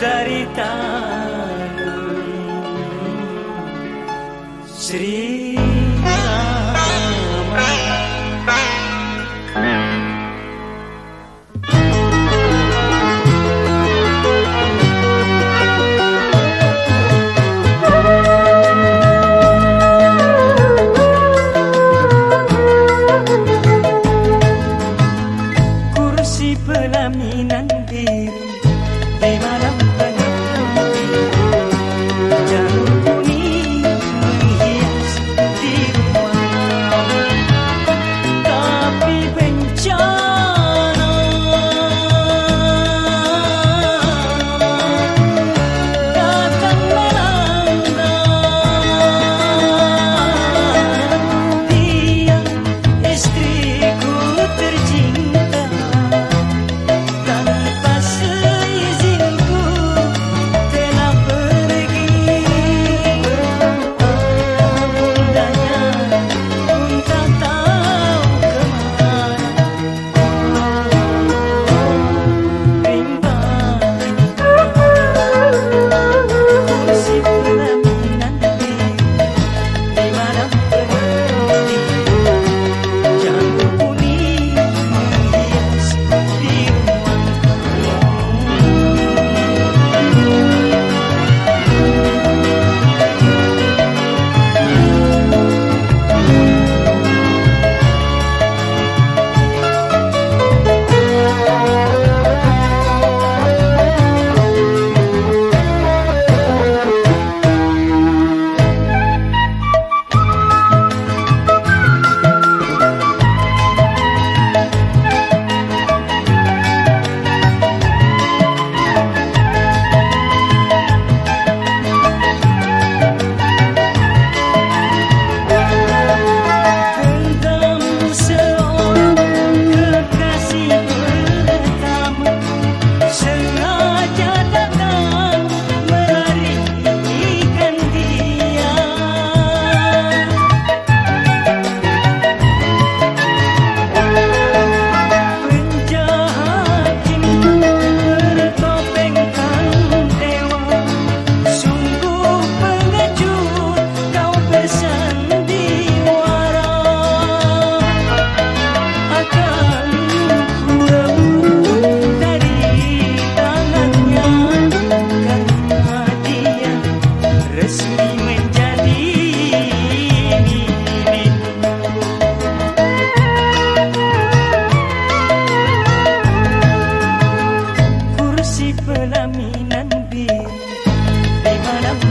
दरिता Shri kelaminan bir di malam